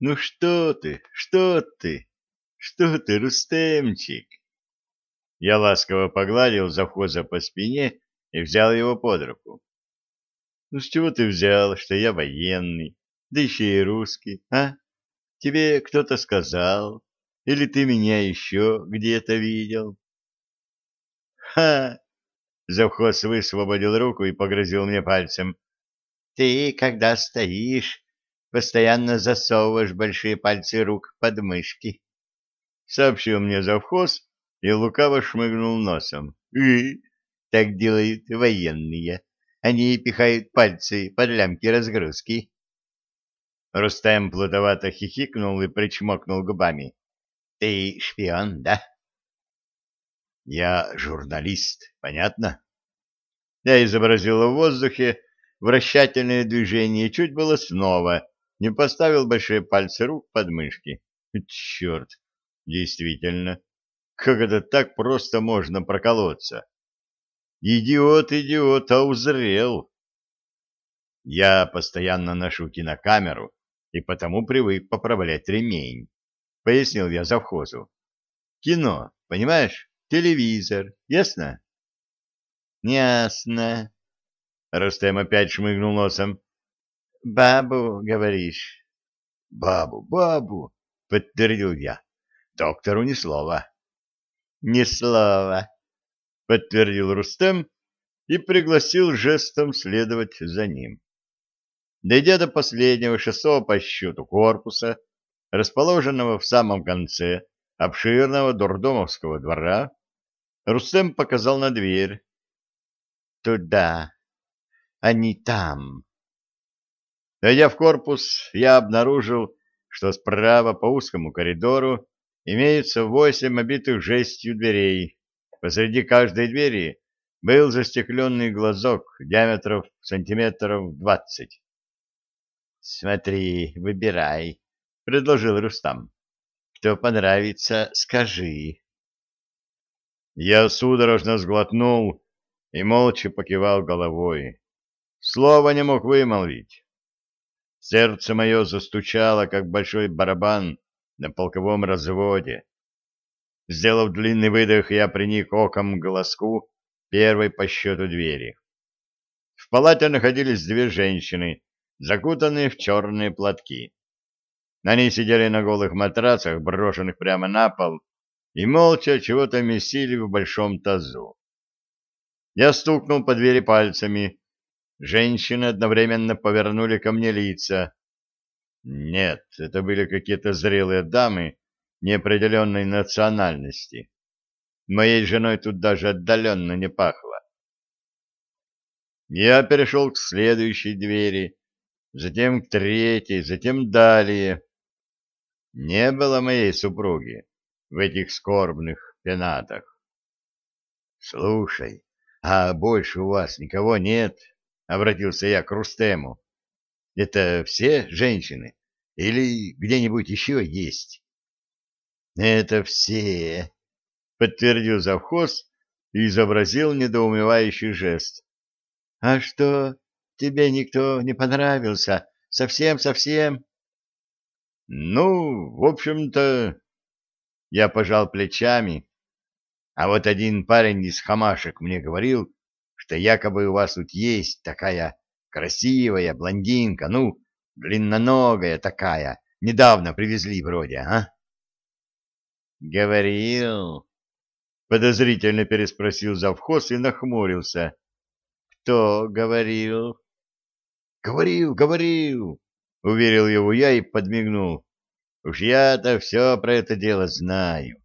Ну что ты, что ты, что ты, Рустемчик? Я ласково погладил завхоза по спине и взял его под руку. Ну с чего ты взял, что я военный, да еще и русский, а? Тебе кто-то сказал, или ты меня еще где-то видел? Ха! Завхоз высвободил руку и погрозил мне пальцем. Ты, когда стоишь, постоянно засовываешь большие пальцы рук под мышки. Сообщил мне завхоз и лукаво шмыгнул носом. И так делают военные. Они пихают пальцы под лямки разгрузки. Рустем плутовато хихикнул и причмокнул губами. — Ты шпион, да? — Я журналист, понятно? Я изобразил в воздухе вращательное движение чуть было снова не поставил большие пальцы рук под мышки. Черт, действительно, как это так просто можно проколоться? Идиот идиота узрел. Я постоянно ношу кинокамеру и потому привык поправлять ремень, пояснил я завхозу. Кино, понимаешь? Телевизор, ясно? Ясно. Рустем опять шмыгнул носом. Бабу, говоришь? Бабу, бабу, подтвердил я. Доктору ни слова. Ни слова, подтвердил Рустем и пригласил жестом следовать за ним. Дойдя до последнего шестого по счету корпуса, расположенного в самом конце обширного дурдомовского двора, Рустем показал на дверь. «Туда. Они там». Войдя в корпус, я обнаружил, что справа по узкому коридору имеется восемь обитых жестью дверей. Посреди каждой двери был застекленный глазок диаметров сантиметров двадцать. — Смотри, выбирай, — предложил Рустам. — Кто понравится, скажи. Я судорожно сглотнул и молча покивал головой. Слова не мог вымолвить. Сердце мое застучало, как большой барабан на полковом разводе. Сделав длинный выдох, я приник оком к глазку первой по счету двери. В палате находились две женщины, закутанные в черные платки. Они сидели на голых матрацах, брошенных прямо на пол, и молча чего-то месили в большом тазу. Я стукнул по двери пальцами, Женщины одновременно повернули ко мне лица. Нет, это были какие-то зрелые дамы неопределенной национальности. Моей женой тут даже отдаленно не пахло. Я перешел к следующей двери, затем к третьей, затем далее. Не было моей супруги в этих скорбных пенатах. — Слушай, а больше у вас никого нет? —— обратился я к Рустему. — Это все женщины? Или где-нибудь еще есть? — Это все, — подтвердил завхоз и изобразил недоумевающий жест. — А что, тебе никто не понравился? Совсем-совсем? — Ну, в общем-то... Я пожал плечами, а вот один парень из хамашек мне говорил, что якобы у вас тут есть такая красивая блондинка, ну, длинноногая такая, недавно привезли вроде, а? Говорил, подозрительно переспросил завхоз и нахмурился. Кто говорил? Говорил, говорил, уверил его я и подмигнул. Уж я-то все про это дело знаю.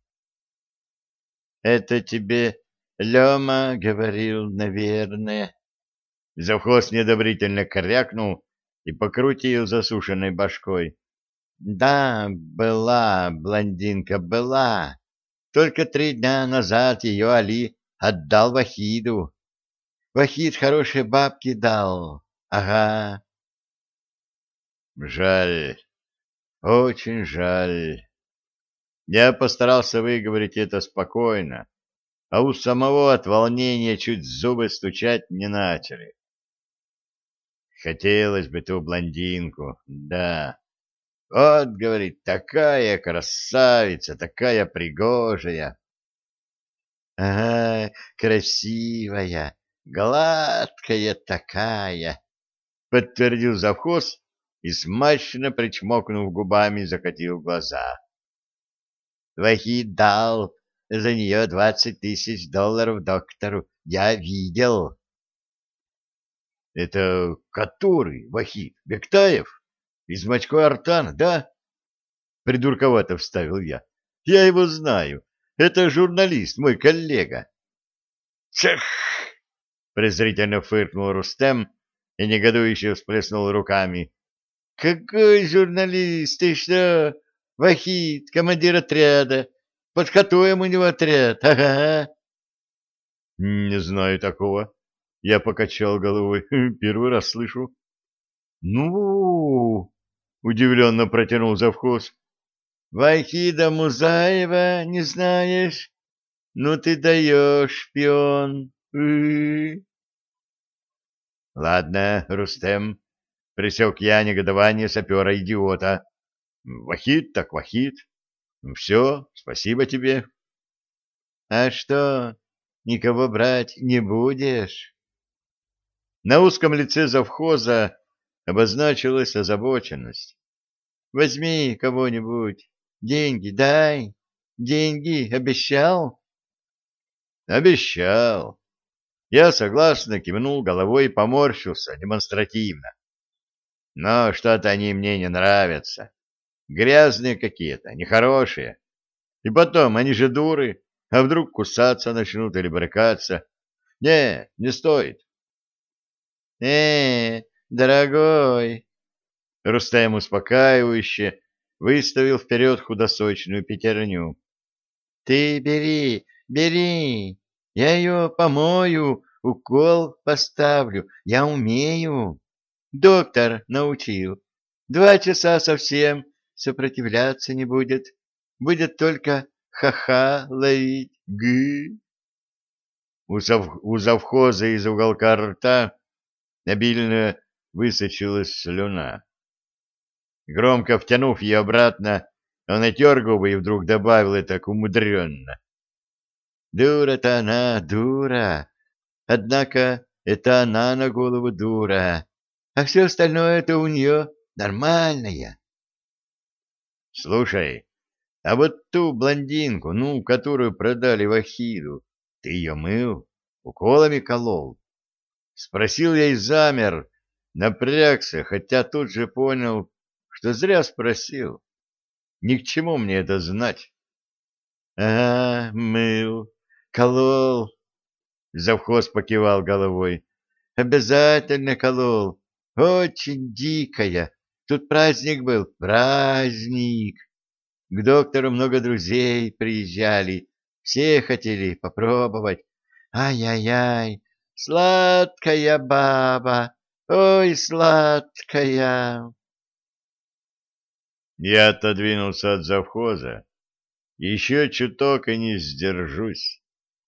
Это тебе Лема говорил, наверное. Завхоз недобрительно крякнул и покрутил засушенной башкой. Да, была блондинка, была. Только три дня назад ее Али отдал Вахиду. Вахид хорошие бабки дал. Ага. Жаль, очень жаль. Я постарался выговорить это спокойно а у самого от волнения чуть зубы стучать не начали. Хотелось бы ту блондинку, да. Вот, говорит, такая красавица, такая пригожая. Ага, красивая, гладкая такая, подтвердил завхоз и смачно причмокнув губами закатил глаза. Вахид дал за нее двадцать тысяч долларов доктору, я видел. Это который, Вахид, Бектаев? Из Мачко Артана, да? Придурковато вставил я. Я его знаю. Это журналист, мой коллега. Цех! презрительно фыркнул Рустем и негодующе всплеснул руками. Какой журналист? Ты что? Вахид, командир отряда. Под котоем у него отряд. Ага. Не знаю такого. Я покачал головой. Первый раз слышу. Ну, удивленно протянул завхоз. Вахида Музаева не знаешь? Ну ты даешь, шпион. Ладно, Рустем, присек я негодование сапера-идиота. Вахид так вахид. Все, спасибо тебе. А что, никого брать не будешь? На узком лице завхоза обозначилась озабоченность. Возьми кого-нибудь, деньги дай, деньги обещал? Обещал. Я согласно кивнул головой и поморщился демонстративно. Но что-то они мне не нравятся. Грязные какие-то, нехорошие. И потом, они же дуры, а вдруг кусаться начнут или брыкаться. Не, не стоит. э дорогой!» Рустем успокаивающе выставил вперед худосочную пятерню. «Ты бери, бери! Я ее помою, укол поставлю, я умею. Доктор научил. Два часа совсем сопротивляться не будет. Будет только ха-ха ловить. Гы!» У, зав... у завхоза из уголка рта обильно высочилась слюна. Громко втянув ее обратно, он отер губы и вдруг добавил это умудренно. Дура-то она, дура. Однако это она на голову дура, а все остальное это у нее нормальное. Слушай, а вот ту блондинку, ну, которую продали Вахиду, ты ее мыл, уколами колол? Спросил я и замер, напрягся, хотя тут же понял, что зря спросил. Ни к чему мне это знать. — Ага, мыл, колол. Завхоз покивал головой. — Обязательно колол. Очень дикая. Тут праздник был, праздник. К доктору много друзей приезжали. Все хотели попробовать. Ай-яй-яй, Сладкая баба, ой, сладкая. Я отодвинулся от завхоза. Еще чуток и не сдержусь.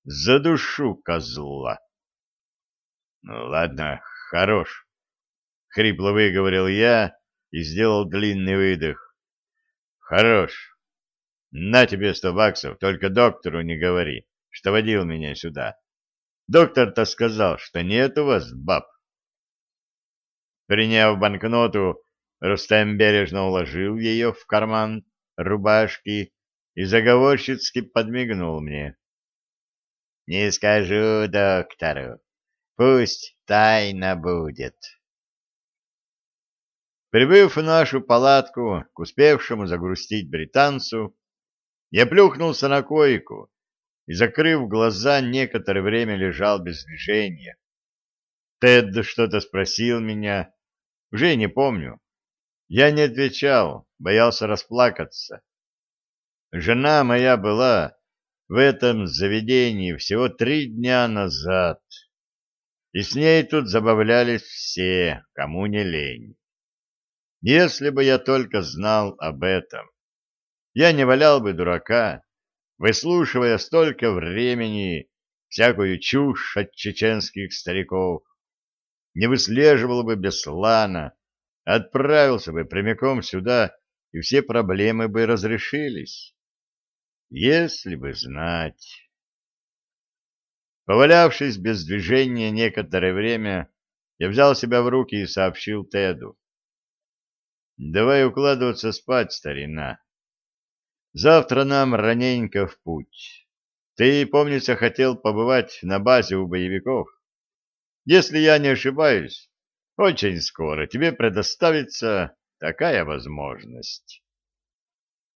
За душу козла. Ну, ладно, хорош. Хрипло выговорил я и сделал длинный выдох. Хорош. На тебе сто баксов, только доктору не говори, что водил меня сюда. Доктор-то сказал, что нет у вас баб. Приняв банкноту, Рустем бережно уложил ее в карман рубашки и заговорщицки подмигнул мне. — Не скажу доктору, пусть тайна будет. Прибыв в нашу палатку к успевшему загрустить британцу, я плюхнулся на койку и, закрыв глаза, некоторое время лежал без движения. Тед что-то спросил меня, уже не помню. Я не отвечал, боялся расплакаться. Жена моя была в этом заведении всего три дня назад, и с ней тут забавлялись все, кому не лень. Если бы я только знал об этом, я не валял бы дурака, выслушивая столько времени всякую чушь от чеченских стариков, не выслеживал бы Беслана, отправился бы прямиком сюда и все проблемы бы разрешились. Если бы знать. Повалявшись без движения некоторое время, я взял себя в руки и сообщил Теду. «Давай укладываться спать, старина. Завтра нам раненько в путь. Ты, помнится, хотел побывать на базе у боевиков. Если я не ошибаюсь, очень скоро тебе предоставится такая возможность».